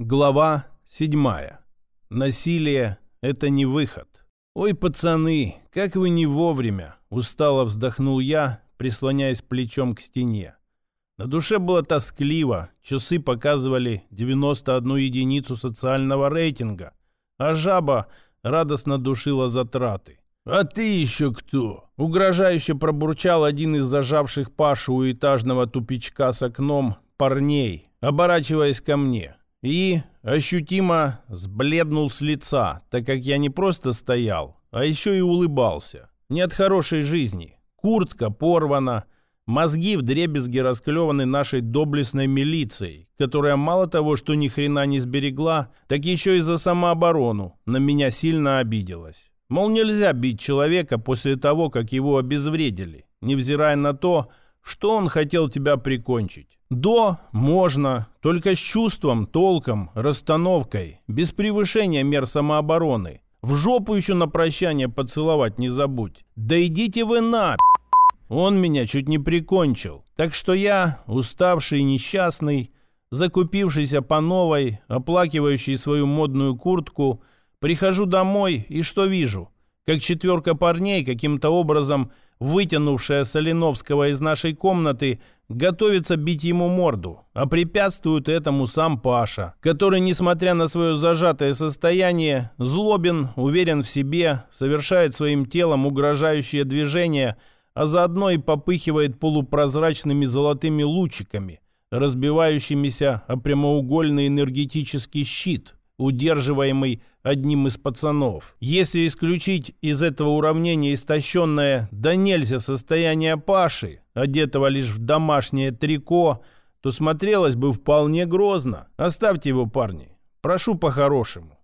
Глава седьмая. Насилие – это не выход. «Ой, пацаны, как вы не вовремя!» – устало вздохнул я, прислоняясь плечом к стене. На душе было тоскливо, часы показывали 91 единицу социального рейтинга, а жаба радостно душила затраты. «А ты еще кто?» – угрожающе пробурчал один из зажавших Пашу у этажного тупичка с окном парней, оборачиваясь ко мне и ощутимо сбледнул с лица, так как я не просто стоял, а еще и улыбался. Не от хорошей жизни. Куртка порвана, мозги в дребезги расклеваны нашей доблестной милицией, которая мало того, что ни хрена не сберегла, так еще и за самооборону на меня сильно обиделась. Мол, нельзя бить человека после того, как его обезвредили, невзирая на то, что он хотел тебя прикончить. До можно, только с чувством, толком, расстановкой, без превышения мер самообороны. В жопу еще на прощание поцеловать не забудь. Да идите вы на Он меня чуть не прикончил. Так что я, уставший и несчастный, закупившийся по новой, оплакивающий свою модную куртку, прихожу домой и что вижу? Как четверка парней каким-то образом вытянувшая Соленовского из нашей комнаты, готовится бить ему морду, а препятствует этому сам Паша, который, несмотря на свое зажатое состояние, злобен, уверен в себе, совершает своим телом угрожающее движение, а заодно и попыхивает полупрозрачными золотыми лучиками, разбивающимися о прямоугольный энергетический щит, удерживаемый одним из пацанов. Если исключить из этого уравнения истощенное да нельзя состояние Паши, одетого лишь в домашнее трико, то смотрелось бы вполне грозно. Оставьте его, парни. Прошу по-хорошему.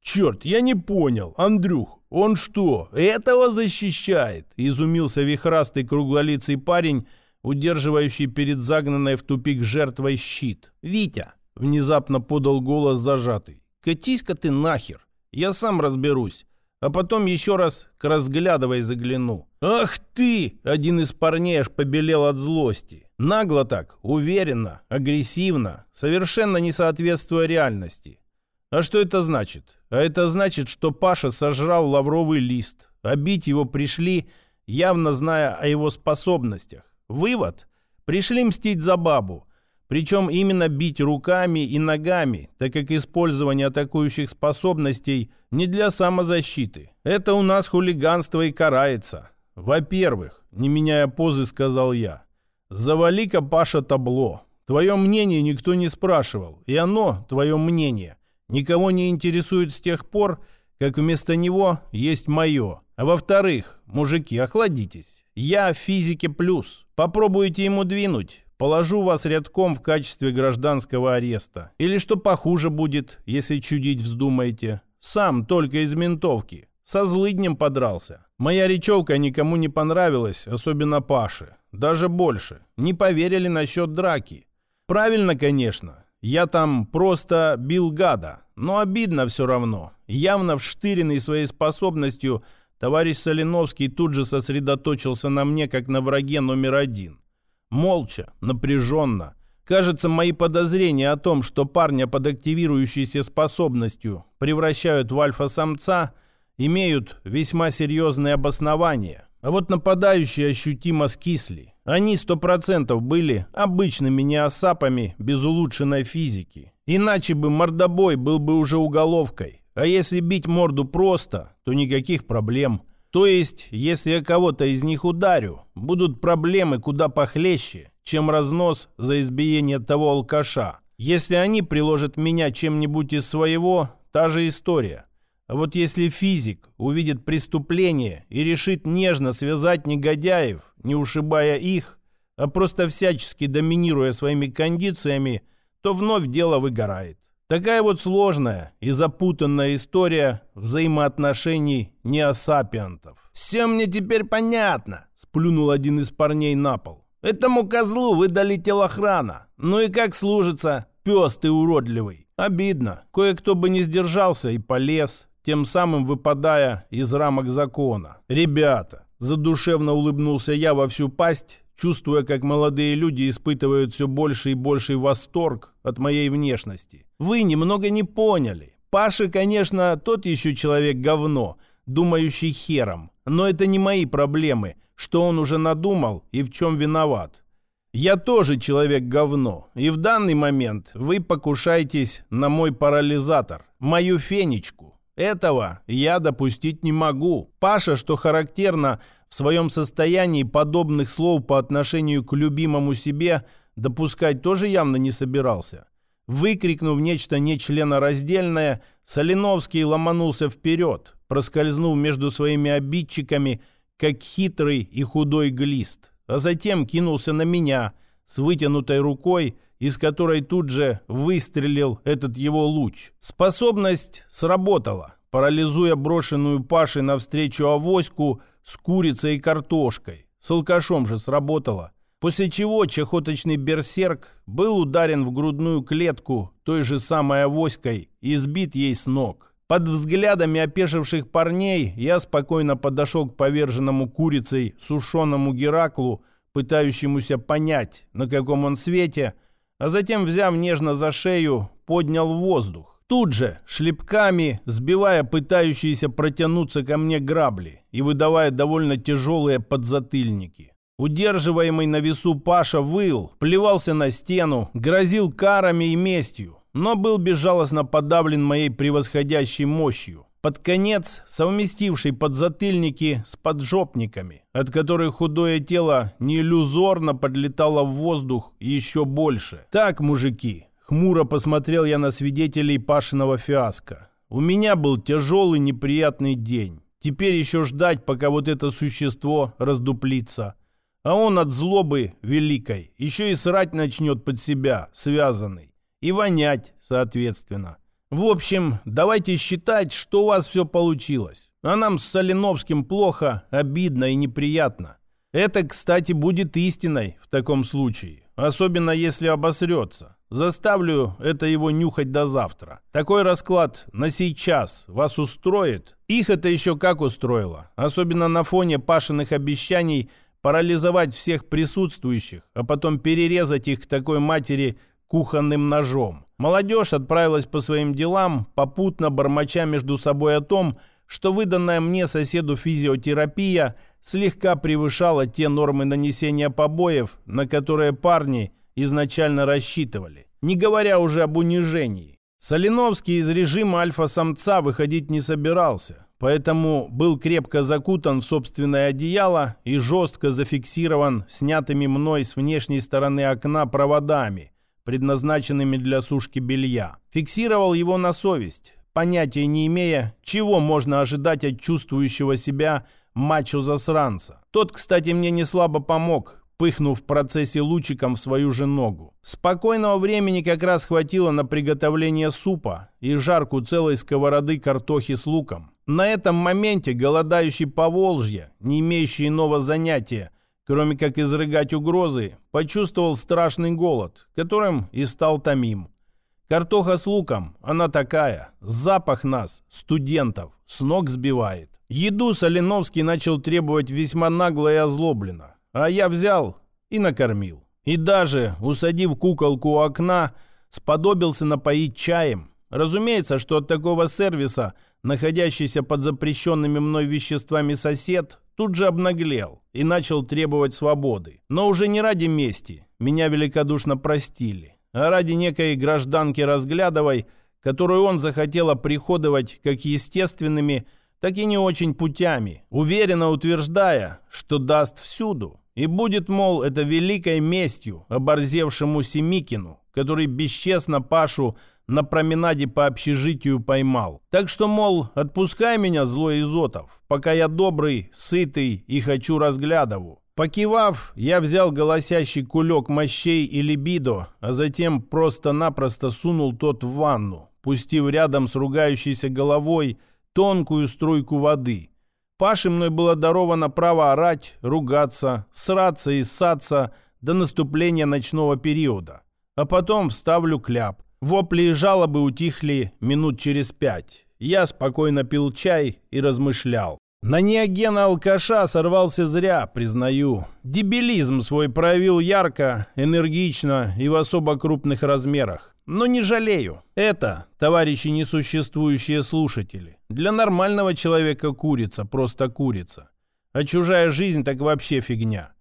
«Черт, я не понял, Андрюх, он что, этого защищает?» Изумился вихрастый круглолицый парень, удерживающий перед загнанной в тупик жертвой щит. «Витя!» — внезапно подал голос зажатый. «Катись-ка ты нахер, я сам разберусь. А потом еще раз к разглядывай загляну. «Ах ты!» — один из парней аж побелел от злости. Нагло так, уверенно, агрессивно, совершенно не соответствуя реальности. А что это значит? А это значит, что Паша сожрал лавровый лист. А бить его пришли, явно зная о его способностях. Вывод? Пришли мстить за бабу. Причем именно бить руками и ногами, так как использование атакующих способностей не для самозащиты. Это у нас хулиганство и карается. Во-первых, не меняя позы, сказал я, завали-ка, Паша, табло. Твое мнение никто не спрашивал, и оно, твое мнение, никого не интересует с тех пор, как вместо него есть мое. А во-вторых, мужики, охладитесь. Я в физике плюс. Попробуйте ему двинуть. Положу вас рядком в качестве гражданского ареста. Или что похуже будет, если чудить вздумаете. Сам только из ментовки. Со злыднем подрался. Моя речевка никому не понравилась, особенно Паше. Даже больше. Не поверили насчет драки. Правильно, конечно. Я там просто бил гада. Но обидно все равно. Явно вштыренный своей способностью, товарищ Соленовский тут же сосредоточился на мне, как на враге номер один. Молча, напряженно. Кажется, мои подозрения о том, что парня под активирующейся способностью превращают в альфа-самца, имеют весьма серьезные обоснования. А вот нападающие ощутимо скисли. Они сто процентов были обычными неосапами без улучшенной физики. Иначе бы мордобой был бы уже уголовкой. А если бить морду просто, то никаких проблем – то есть, если я кого-то из них ударю, будут проблемы куда похлеще, чем разнос за избиение того алкаша. Если они приложат меня чем-нибудь из своего, та же история. А вот если физик увидит преступление и решит нежно связать негодяев, не ушибая их, а просто всячески доминируя своими кондициями, то вновь дело выгорает. Такая вот сложная и запутанная история взаимоотношений неосапиантов. «Все мне теперь понятно», — сплюнул один из парней на пол. «Этому козлу выдали телохрана. Ну и как служится, пес ты уродливый. Обидно. Кое-кто бы не сдержался и полез, тем самым выпадая из рамок закона. Ребята, задушевно улыбнулся я во всю пасть, чувствуя, как молодые люди испытывают все больше и больший восторг от моей внешности. «Вы немного не поняли. Паша, конечно, тот еще человек говно, думающий хером. Но это не мои проблемы, что он уже надумал и в чем виноват. Я тоже человек говно, и в данный момент вы покушаетесь на мой парализатор, мою фенечку. Этого я допустить не могу. Паша, что характерно, в своем состоянии подобных слов по отношению к любимому себе допускать тоже явно не собирался. Выкрикнув нечто нечленораздельное, Соленовский ломанулся вперед, проскользнув между своими обидчиками, как хитрый и худой глист а затем кинулся на меня с вытянутой рукой, из которой тут же выстрелил этот его луч. Способность сработала, парализуя брошенную Пашей навстречу авоську с курицей и картошкой. С алкашом же сработала. После чего чехоточный берсерк был ударен в грудную клетку той же самой авоськой и сбит ей с ног. Под взглядами опешивших парней я спокойно подошел к поверженному курицей сушеному Гераклу, пытающемуся понять, на каком он свете, а затем, взяв нежно за шею, поднял воздух. Тут же, шлепками, сбивая пытающиеся протянуться ко мне грабли и выдавая довольно тяжелые подзатыльники. Удерживаемый на весу Паша выл, плевался на стену, грозил карами и местью, но был безжалостно подавлен моей превосходящей мощью. Под конец совместивший подзатыльники с поджопниками, от которых худое тело неиллюзорно подлетало в воздух еще больше. «Так, мужики!» — хмуро посмотрел я на свидетелей Пашиного фиаско. «У меня был тяжелый неприятный день. Теперь еще ждать, пока вот это существо раздуплится. А он от злобы великой еще и срать начнет под себя, связанный и вонять, соответственно. В общем, давайте считать, что у вас все получилось. А нам с Соленовским плохо, обидно и неприятно. Это, кстати, будет истиной в таком случае. Особенно если обосрется. Заставлю это его нюхать до завтра. Такой расклад на сейчас вас устроит? Их это еще как устроило. Особенно на фоне Пашиных обещаний парализовать всех присутствующих, а потом перерезать их к такой матери кухонным ножом. Молодежь отправилась по своим делам, попутно бормоча между собой о том, что выданная мне соседу физиотерапия слегка превышала те нормы нанесения побоев, на которые парни изначально рассчитывали, не говоря уже об унижении. Соленовский из режима альфа-самца выходить не собирался, поэтому был крепко закутан в собственное одеяло и жестко зафиксирован снятыми мной с внешней стороны окна проводами, предназначенными для сушки белья. Фиксировал его на совесть, понятия не имея, чего можно ожидать от чувствующего себя мачо-засранца. Тот, кстати, мне не слабо помог, пыхнув в процессе лучиком в свою же ногу. Спокойного времени как раз хватило на приготовление супа и жарку целой сковороды картохи с луком. На этом моменте голодающий по Волжье, не имеющий иного занятия, кроме как изрыгать угрозы, почувствовал страшный голод, которым и стал томим. Картоха с луком, она такая, запах нас, студентов, с ног сбивает. Еду Соленовский начал требовать весьма нагло и озлобленно, а я взял и накормил. И даже, усадив куколку у окна, сподобился напоить чаем. Разумеется, что от такого сервиса, находящийся под запрещенными мной веществами сосед, тут же обнаглел и начал требовать свободы. Но уже не ради мести, меня великодушно простили, а ради некой гражданки Разглядовой, которую он захотел оприходовать как естественными, так и не очень путями, уверенно утверждая, что даст всюду. И будет, мол, это великой местью оборзевшему Семикину, который бесчестно Пашу на променаде по общежитию поймал. Так что, мол, отпускай меня, злой Изотов, пока я добрый, сытый и хочу разглядову. Покивав, я взял голосящий кулек мощей и либидо, а затем просто-напросто сунул тот в ванну, пустив рядом с ругающейся головой тонкую струйку воды. Паше мной было даровано право орать, ругаться, сраться и ссаться до наступления ночного периода. А потом вставлю кляп. Вопли и жалобы утихли минут через пять. Я спокойно пил чай и размышлял. На неогена-алкаша сорвался зря, признаю. Дебилизм свой проявил ярко, энергично и в особо крупных размерах. Но не жалею. Это, товарищи несуществующие слушатели, для нормального человека курица, просто курица. А чужая жизнь так вообще фигня.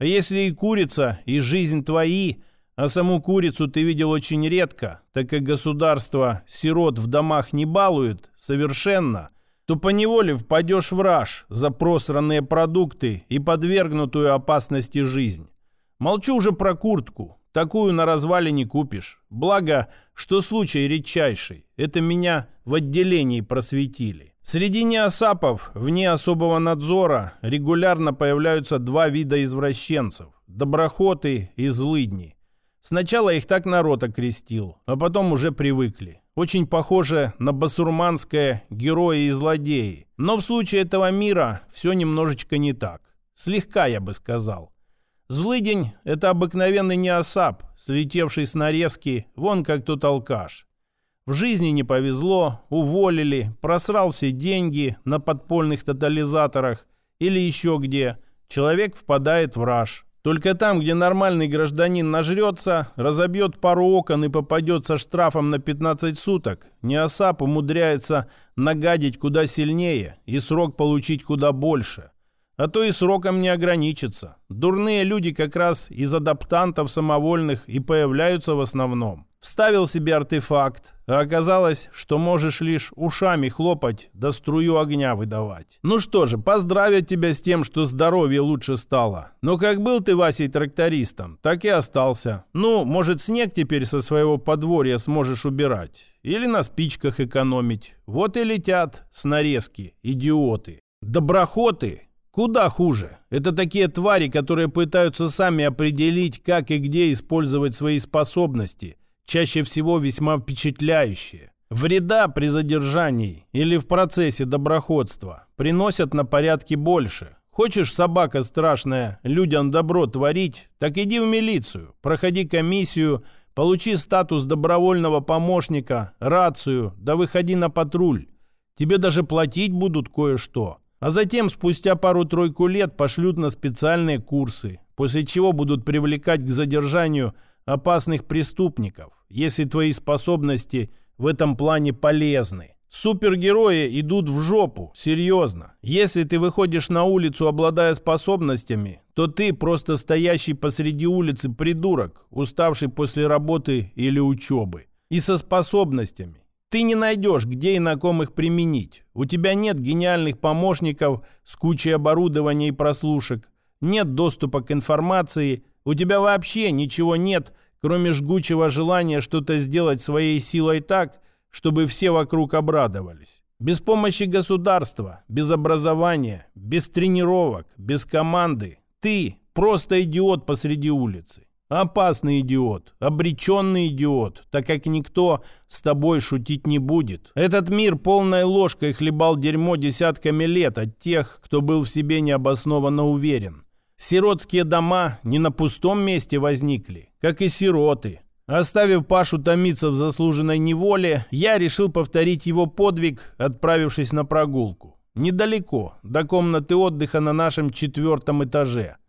А если и курица, и жизнь твои, а саму курицу ты видел очень редко, так как государство сирот в домах не балует совершенно, то поневоле впадешь в раж за просранные продукты и подвергнутую опасности жизнь. Молчу уже про куртку. Такую на развале не купишь. Благо, что случай редчайший. Это меня в отделении просветили. Среди неосапов, вне особого надзора, регулярно появляются два вида извращенцев – доброхоты и злыдни. Сначала их так народ окрестил, а потом уже привыкли. Очень похоже на басурманское «герои и злодеи». Но в случае этого мира все немножечко не так. Слегка, я бы сказал. Злый день — это обыкновенный неосап, слетевший с нарезки, вон как тот алкаш. В жизни не повезло, уволили, просрал все деньги на подпольных тотализаторах или еще где. Человек впадает в раж. Только там, где нормальный гражданин нажрется, разобьет пару окон и попадет со штрафом на 15 суток, неосап умудряется нагадить куда сильнее и срок получить куда больше. А то и сроком не ограничится. Дурные люди как раз из адаптантов самовольных и появляются в основном. Вставил себе артефакт, а оказалось, что можешь лишь ушами хлопать да струю огня выдавать. Ну что же, поздравят тебя с тем, что здоровье лучше стало. Но как был ты, Васей, трактористом, так и остался. Ну, может, снег теперь со своего подворья сможешь убирать. Или на спичках экономить. Вот и летят с нарезки, идиоты. Доброхоты Куда хуже. Это такие твари, которые пытаются сами определить, как и где использовать свои способности, чаще всего весьма впечатляющие. Вреда при задержании или в процессе доброходства приносят на порядке больше. Хочешь, собака страшная, людям добро творить, так иди в милицию, проходи комиссию, получи статус добровольного помощника, рацию, да выходи на патруль. Тебе даже платить будут кое-что. А затем, спустя пару-тройку лет, пошлют на специальные курсы, после чего будут привлекать к задержанию опасных преступников, если твои способности в этом плане полезны. Супергерои идут в жопу, серьезно. Если ты выходишь на улицу, обладая способностями, то ты просто стоящий посреди улицы придурок, уставший после работы или учебы. И со способностями. Ты не найдешь, где и на ком их применить. У тебя нет гениальных помощников с кучей оборудования и прослушек. Нет доступа к информации. У тебя вообще ничего нет, кроме жгучего желания что-то сделать своей силой так, чтобы все вокруг обрадовались. Без помощи государства, без образования, без тренировок, без команды. Ты просто идиот посреди улицы. Опасный идиот, обреченный идиот, так как никто с тобой шутить не будет. Этот мир полной ложкой хлебал дерьмо десятками лет от тех, кто был в себе необоснованно уверен. Сиротские дома не на пустом месте возникли, как и сироты. Оставив Пашу томиться в заслуженной неволе, я решил повторить его подвиг, отправившись на прогулку. Недалеко, до комнаты отдыха на нашем четвертом этаже –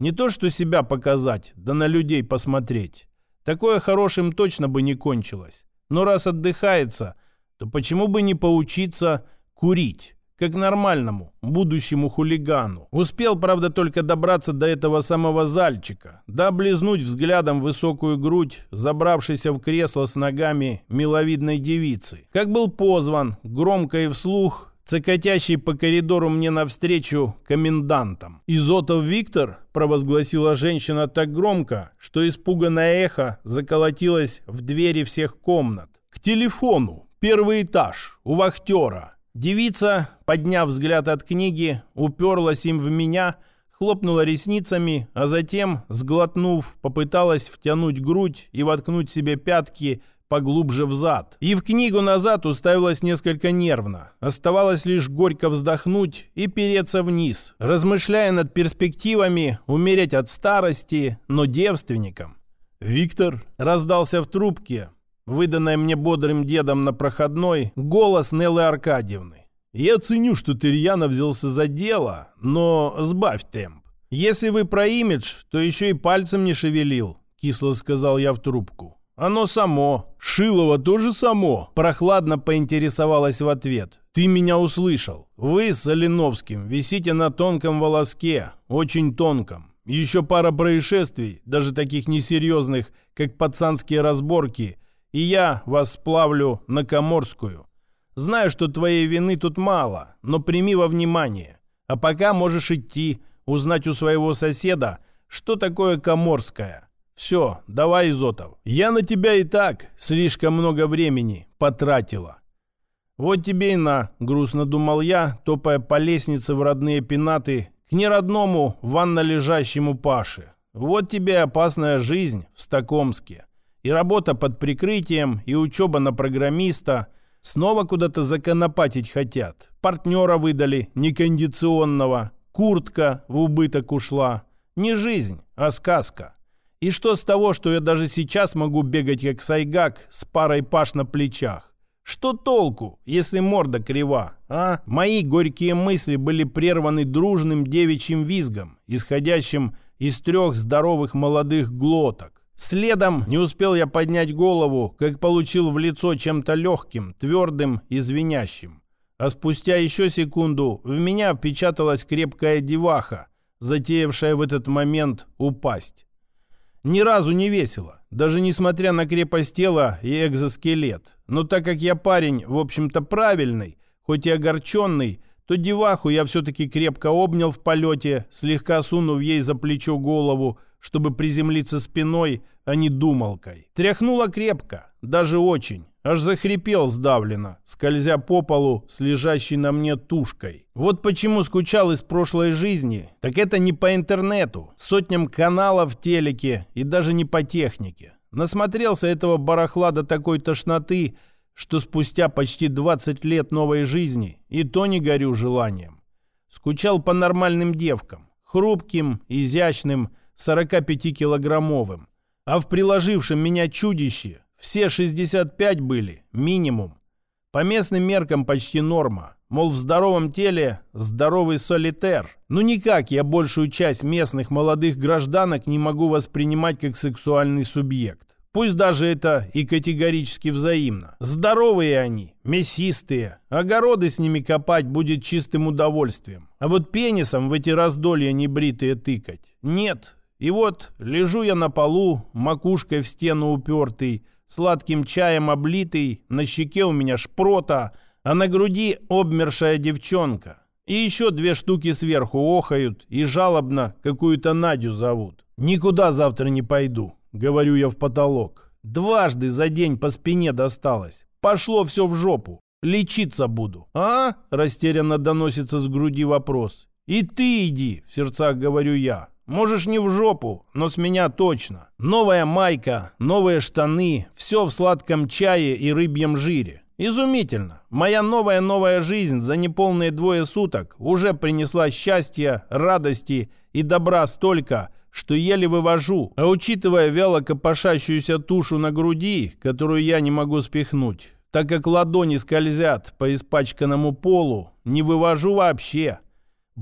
не то что себя показать, да на людей посмотреть. Такое хорошим точно бы не кончилось. Но раз отдыхается, то почему бы не поучиться курить? Как нормальному, будущему хулигану. Успел, правда, только добраться до этого самого зальчика, да облизнуть взглядом высокую грудь, забравшейся в кресло с ногами миловидной девицы. Как был позван, громко и вслух, цокотящий по коридору мне навстречу комендантом. «Изотов Виктор?» – провозгласила женщина так громко, что испуганное эхо заколотилось в двери всех комнат. «К телефону! Первый этаж! У вахтера!» Девица, подняв взгляд от книги, уперлась им в меня, хлопнула ресницами, а затем, сглотнув, попыталась втянуть грудь и воткнуть себе пятки поглубже в зад. И в книгу назад уставилась несколько нервно. Оставалось лишь горько вздохнуть и переться вниз, размышляя над перспективами умереть от старости, но девственником. «Виктор?» раздался в трубке, выданной мне бодрым дедом на проходной, голос Неллы Аркадьевны. Я ценю, что ты рьяно взялся за дело, но сбавь темп. Если вы про имидж, то еще и пальцем не шевелил, кисло сказал я в трубку. Оно само. Шилова тоже само. Прохладно поинтересовалась в ответ. Ты меня услышал. Вы с Соленовским висите на тонком волоске. Очень тонком. Еще пара происшествий, даже таких несерьезных, как пацанские разборки, и я вас сплавлю на Коморскую. Знаю, что твоей вины тут мало, но прими во внимание. А пока можешь идти, узнать у своего соседа, что такое Коморская. Все, давай, Изотов. Я на тебя и так слишком много времени потратила. Вот тебе и на, грустно думал я, топая по лестнице в родные пенаты к неродному ванно лежащему Паше. Вот тебе опасная жизнь в Стокомске. И работа под прикрытием, и учеба на программиста – Снова куда-то законопатить хотят. Партнера выдали, некондиционного. Куртка в убыток ушла. Не жизнь, а сказка. И что с того, что я даже сейчас могу бегать как сайгак с парой паш на плечах? Что толку, если морда крива, а? Мои горькие мысли были прерваны дружным девичьим визгом, исходящим из трех здоровых молодых глоток. Следом не успел я поднять голову, как получил в лицо чем-то легким, твердым и звенящим. А спустя еще секунду в меня впечаталась крепкая деваха, затеявшая в этот момент упасть. Ни разу не весело, даже несмотря на крепость тела и экзоскелет. Но так как я парень, в общем-то, правильный, хоть и огорченный, то деваху я все-таки крепко обнял в полете, слегка сунув ей за плечо голову, чтобы приземлиться спиной, а не думалкой. Тряхнуло крепко, даже очень. Аж захрипел сдавленно, скользя по полу с лежащей на мне тушкой. Вот почему скучал из прошлой жизни. Так это не по интернету, сотням каналов в телеке и даже не по технике. Насмотрелся этого барахла до такой тошноты, что спустя почти 20 лет новой жизни и то не горю желанием. Скучал по нормальным девкам, хрупким, изящным, 45-килограммовым. А в приложившем меня чудище все 65 были, минимум. По местным меркам почти норма. Мол, в здоровом теле здоровый солитер. Ну никак я большую часть местных молодых гражданок не могу воспринимать как сексуальный субъект. Пусть даже это и категорически взаимно. Здоровые они, мясистые. Огороды с ними копать будет чистым удовольствием. А вот пенисом в эти раздолья небритые тыкать. Нет, и вот лежу я на полу, макушкой в стену упертый, сладким чаем облитый, на щеке у меня шпрота, а на груди обмершая девчонка. И еще две штуки сверху охают и жалобно какую-то Надю зовут. «Никуда завтра не пойду», — говорю я в потолок. Дважды за день по спине досталось. Пошло все в жопу. Лечиться буду. «А?» — растерянно доносится с груди вопрос. «И ты иди», — в сердцах говорю я. Можешь не в жопу, но с меня точно. Новая майка, новые штаны, все в сладком чае и рыбьем жире. Изумительно. Моя новая-новая жизнь за неполные двое суток уже принесла счастья, радости и добра столько, что еле вывожу. А учитывая вяло копошащуюся тушу на груди, которую я не могу спихнуть, так как ладони скользят по испачканному полу, не вывожу вообще.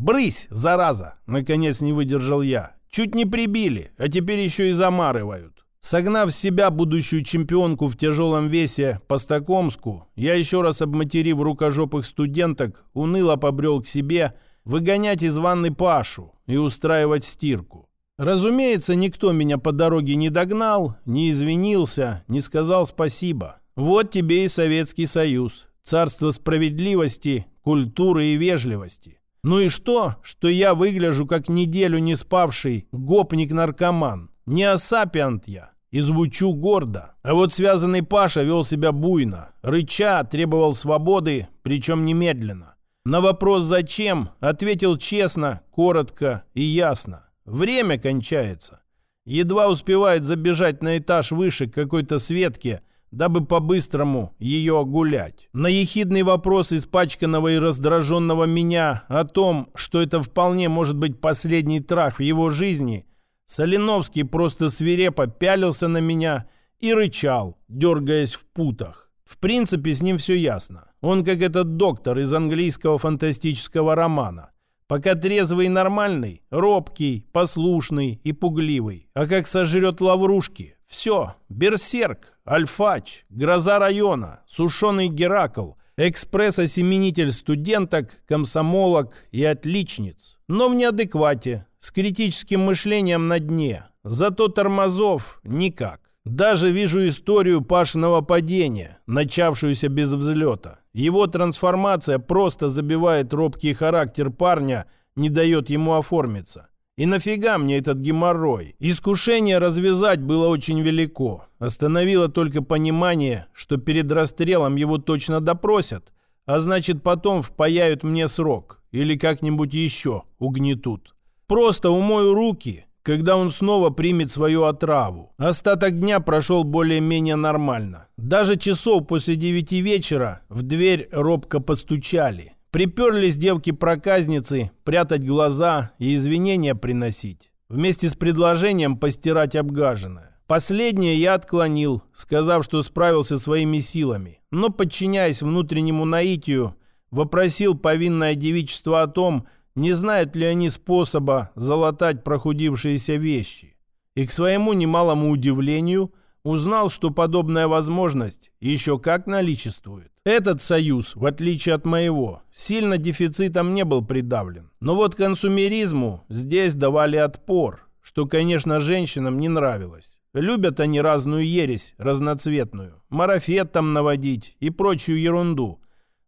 «Брысь, зараза!» — наконец не выдержал я. «Чуть не прибили, а теперь еще и замарывают». Согнав себя будущую чемпионку в тяжелом весе по Стокомску, я еще раз обматерив рукожопых студенток, уныло побрел к себе выгонять из ванны Пашу и устраивать стирку. Разумеется, никто меня по дороге не догнал, не извинился, не сказал спасибо. Вот тебе и Советский Союз, царство справедливости, культуры и вежливости. Ну и что, что я выгляжу как неделю не спавший гопник-наркоман? Не асапиант я и звучу гордо. А вот связанный Паша вел себя буйно. Рыча требовал свободы, причем немедленно. На вопрос «зачем?» ответил честно, коротко и ясно. Время кончается. Едва успевает забежать на этаж выше к какой-то Светке, дабы по-быстрому ее огулять. На ехидный вопрос испачканного и раздраженного меня о том, что это вполне может быть последний трах в его жизни, Соленовский просто свирепо пялился на меня и рычал, дергаясь в путах. В принципе, с ним все ясно. Он как этот доктор из английского фантастического романа. Пока трезвый и нормальный, робкий, послушный и пугливый. А как сожрет лаврушки, все, берсерк, альфач, гроза района, сушеный Геракл, экспресс-осеменитель студенток, комсомолок и отличниц. Но в неадеквате, с критическим мышлением на дне. Зато тормозов никак. Даже вижу историю Пашиного падения, начавшуюся без взлета. Его трансформация просто забивает робкий характер парня, не дает ему оформиться. И нафига мне этот геморрой? Искушение развязать было очень велико. Остановило только понимание, что перед расстрелом его точно допросят, а значит потом впаяют мне срок или как-нибудь еще угнетут. Просто умою руки, когда он снова примет свою отраву. Остаток дня прошел более-менее нормально. Даже часов после девяти вечера в дверь робко постучали. Приперлись девки-проказницы прятать глаза и извинения приносить. Вместе с предложением постирать обгаженное. Последнее я отклонил, сказав, что справился своими силами. Но, подчиняясь внутреннему наитию, вопросил повинное девичество о том, не знают ли они способа залатать прохудившиеся вещи. И к своему немалому удивлению узнал, что подобная возможность еще как наличествует. Этот союз, в отличие от моего, сильно дефицитом не был придавлен. Но вот консумеризму здесь давали отпор, что, конечно, женщинам не нравилось. Любят они разную ересь, разноцветную, марафет там наводить и прочую ерунду.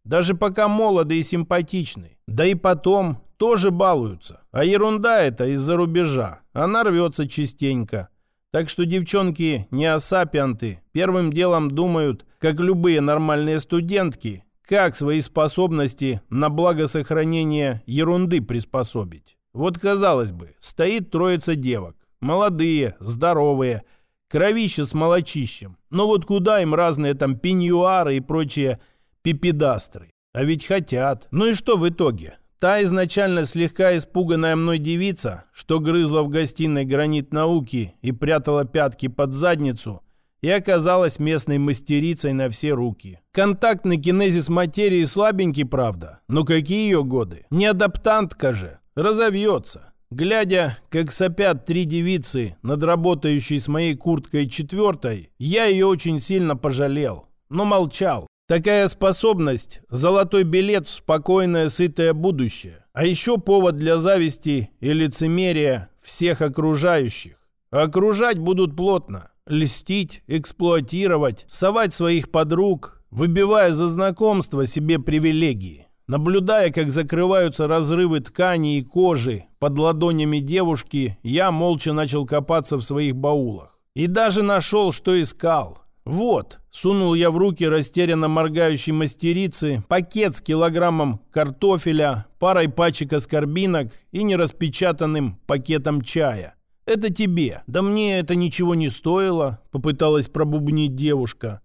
Даже пока молоды и симпатичны. Да и потом тоже балуются. А ерунда это из-за рубежа. Она рвется частенько. Так что девчонки не асапианты. Первым делом думают, как любые нормальные студентки, как свои способности на благо сохранения ерунды приспособить. Вот, казалось бы, стоит троица девок. Молодые, здоровые, кровище с молочищем. Но вот куда им разные там пеньюары и прочие пипедастры? А ведь хотят. Ну и что в итоге? Та изначально слегка испуганная мной девица, что грызла в гостиной гранит науки и прятала пятки под задницу, и оказалась местной мастерицей на все руки. Контактный кинезис материи слабенький, правда, но какие ее годы? Не адаптантка же, разовьется. Глядя, как сопят три девицы над работающей с моей курткой четвертой, я ее очень сильно пожалел, но молчал. Такая способность – золотой билет в спокойное, сытое будущее. А еще повод для зависти и лицемерия всех окружающих. окружать будут плотно. Льстить, эксплуатировать, совать своих подруг, выбивая за знакомство себе привилегии. Наблюдая, как закрываются разрывы ткани и кожи под ладонями девушки, я молча начал копаться в своих баулах. И даже нашел, что искал. «Вот», — сунул я в руки растерянно моргающей мастерицы пакет с килограммом картофеля, парой пачек аскорбинок и нераспечатанным пакетом чая. «Это тебе. Да мне это ничего не стоило», — попыталась пробубнить девушка.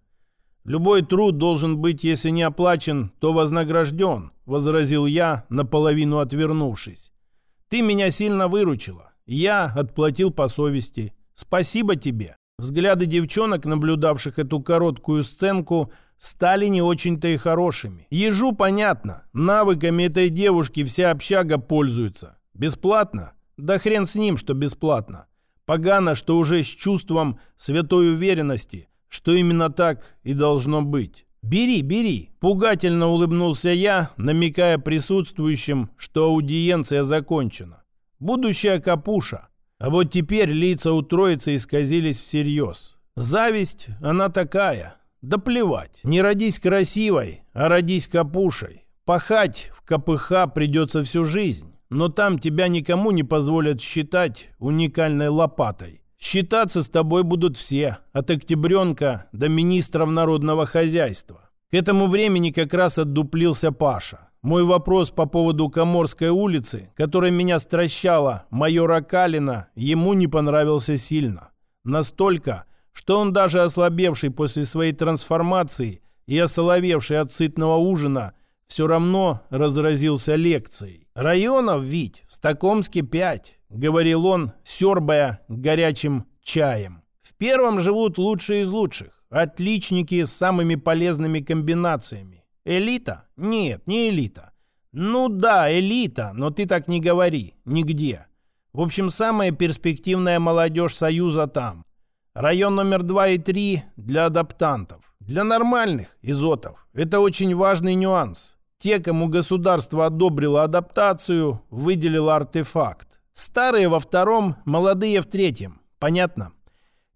«Любой труд должен быть, если не оплачен, то вознагражден», — возразил я, наполовину отвернувшись. «Ты меня сильно выручила. Я отплатил по совести. Спасибо тебе». Взгляды девчонок, наблюдавших эту короткую сценку, стали не очень-то и хорошими. Ежу понятно, навыками этой девушки вся общага пользуется. Бесплатно? Да хрен с ним, что бесплатно. Погано, что уже с чувством святой уверенности, что именно так и должно быть. «Бери, бери!» – пугательно улыбнулся я, намекая присутствующим, что аудиенция закончена. «Будущая капуша!» А вот теперь лица у троицы исказились всерьез. Зависть, она такая. Да плевать. Не родись красивой, а родись капушей. Пахать в КПХ придется всю жизнь. Но там тебя никому не позволят считать уникальной лопатой. Считаться с тобой будут все, от октябренка до министров народного хозяйства. К этому времени как раз отдуплился Паша. Мой вопрос по поводу Коморской улицы, которая меня стращала майора Калина, ему не понравился сильно. Настолько, что он даже ослабевший после своей трансформации и осоловевший от сытного ужина, все равно разразился лекцией. «Районов, ведь в Стокомске пять», — говорил он, сербая горячим чаем. «В первом живут лучшие из лучших, Отличники с самыми полезными комбинациями. Элита? Нет, не элита. Ну да, элита, но ты так не говори. Нигде. В общем, самая перспективная молодежь Союза там. Район номер 2 и 3 для адаптантов. Для нормальных изотов. Это очень важный нюанс. Те, кому государство одобрило адаптацию, выделило артефакт. Старые во втором, молодые в третьем. Понятно?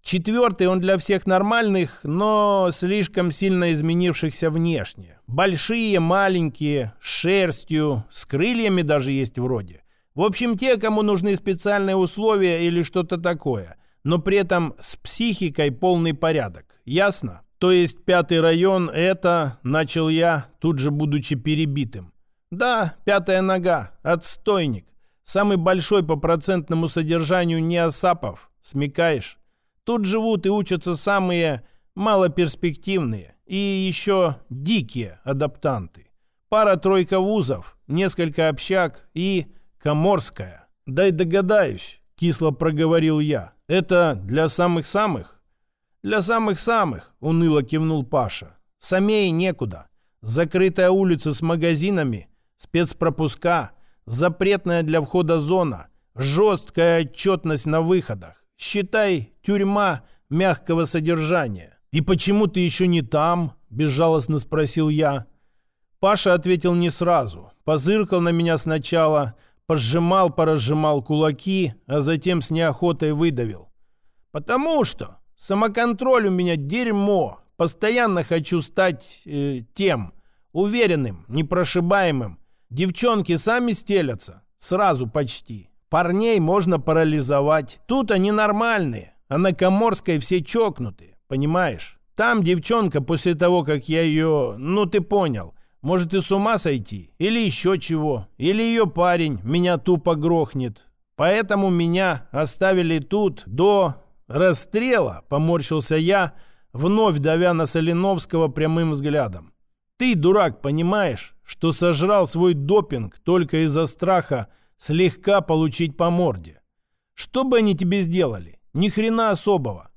Четвертый он для всех нормальных, но слишком сильно изменившихся внешне. Большие, маленькие, с шерстью, с крыльями даже есть вроде. В общем, те, кому нужны специальные условия или что-то такое, но при этом с психикой полный порядок. Ясно? То есть пятый район — это, начал я, тут же будучи перебитым. Да, пятая нога, отстойник. Самый большой по процентному содержанию неосапов. Смекаешь? Тут живут и учатся самые малоперспективные и еще дикие адаптанты. Пара-тройка вузов, несколько общак и коморская. Дай догадаюсь, кисло проговорил я. Это для самых-самых? «Для самых-самых», — уныло кивнул Паша. «Самей некуда. Закрытая улица с магазинами, спецпропуска, запретная для входа зона, жесткая отчетность на выходах. Считай, тюрьма мягкого содержания». «И почему ты еще не там?» — безжалостно спросил я. Паша ответил не сразу. Позыркал на меня сначала, пожимал, поразжимал кулаки, а затем с неохотой выдавил. «Потому что Самоконтроль у меня дерьмо. Постоянно хочу стать э, тем. Уверенным, непрошибаемым. Девчонки сами стелятся. Сразу почти. Парней можно парализовать. Тут они нормальные. А на Коморской все чокнутые. Понимаешь? Там девчонка после того, как я ее... Ну, ты понял. Может и с ума сойти. Или еще чего. Или ее парень меня тупо грохнет. Поэтому меня оставили тут до «Расстрела!» — поморщился я, вновь давя на Соленовского прямым взглядом. «Ты, дурак, понимаешь, что сожрал свой допинг только из-за страха слегка получить по морде? Что бы они тебе сделали? Ни хрена особого.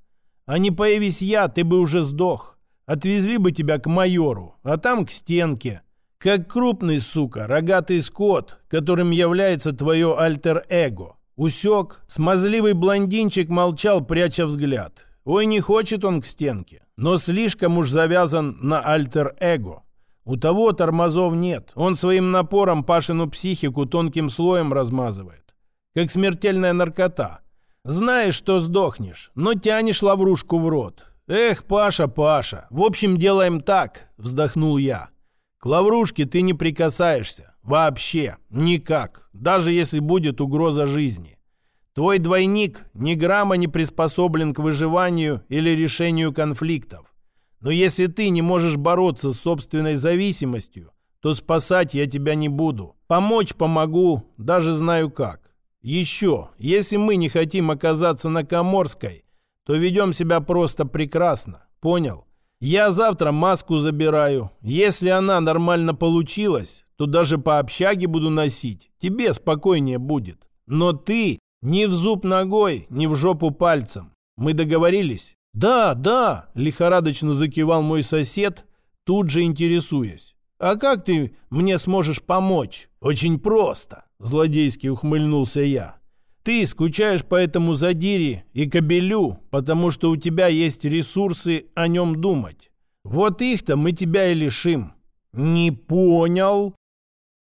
А не появись я, ты бы уже сдох. Отвезли бы тебя к майору, а там к стенке. Как крупный, сука, рогатый скот, которым является твое альтер-эго. Усек, смазливый блондинчик молчал, пряча взгляд. Ой, не хочет он к стенке, но слишком уж завязан на альтер-эго. У того тормозов нет, он своим напором Пашину психику тонким слоем размазывает. Как смертельная наркота. Знаешь, что сдохнешь, но тянешь лаврушку в рот. Эх, Паша, Паша, в общем, делаем так, вздохнул я. К лаврушке ты не прикасаешься. Вообще, никак, даже если будет угроза жизни. Твой двойник ни грамма не приспособлен к выживанию или решению конфликтов. Но если ты не можешь бороться с собственной зависимостью, то спасать я тебя не буду. Помочь помогу, даже знаю как. Еще, если мы не хотим оказаться на Коморской, то ведем себя просто прекрасно. Понял? Я завтра маску забираю. Если она нормально получилась, то даже по общаге буду носить. Тебе спокойнее будет. Но ты ни в зуб ногой, ни в жопу пальцем. Мы договорились? Да, да, лихорадочно закивал мой сосед, тут же интересуясь. А как ты мне сможешь помочь? Очень просто, злодейски ухмыльнулся я. Ты скучаешь по этому задире и кобелю, потому что у тебя есть ресурсы о нем думать. Вот их-то мы тебя и лишим. Не понял,